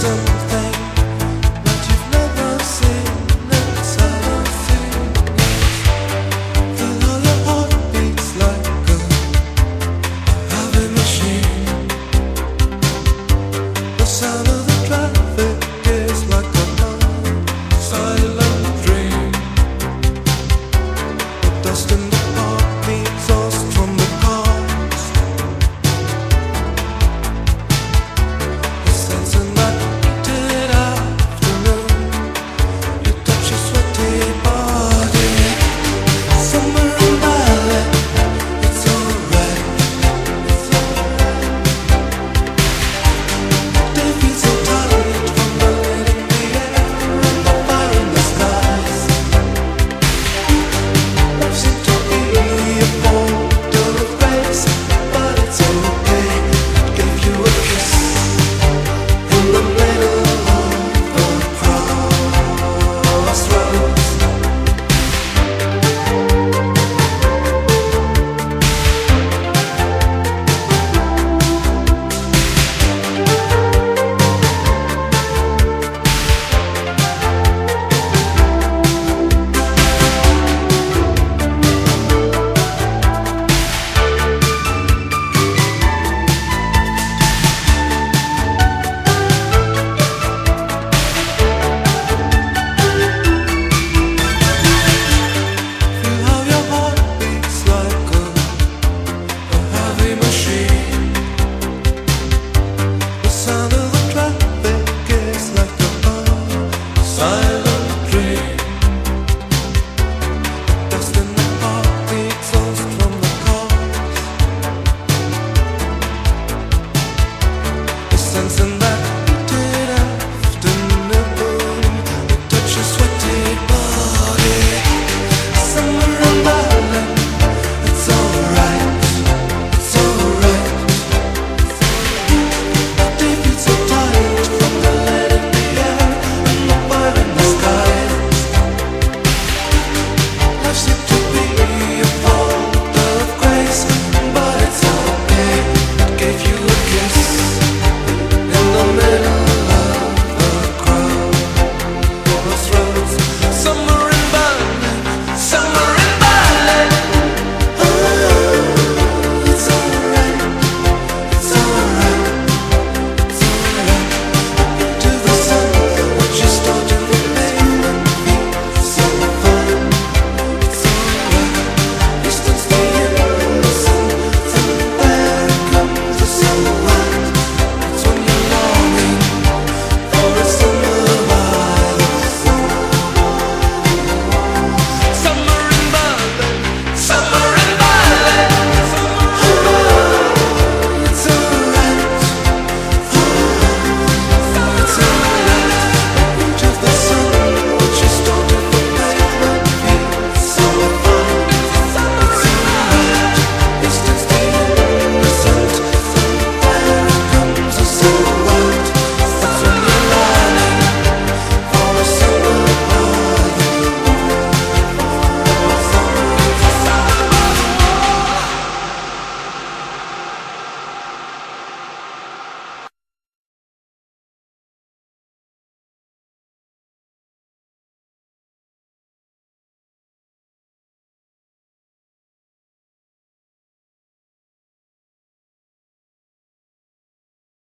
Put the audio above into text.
listen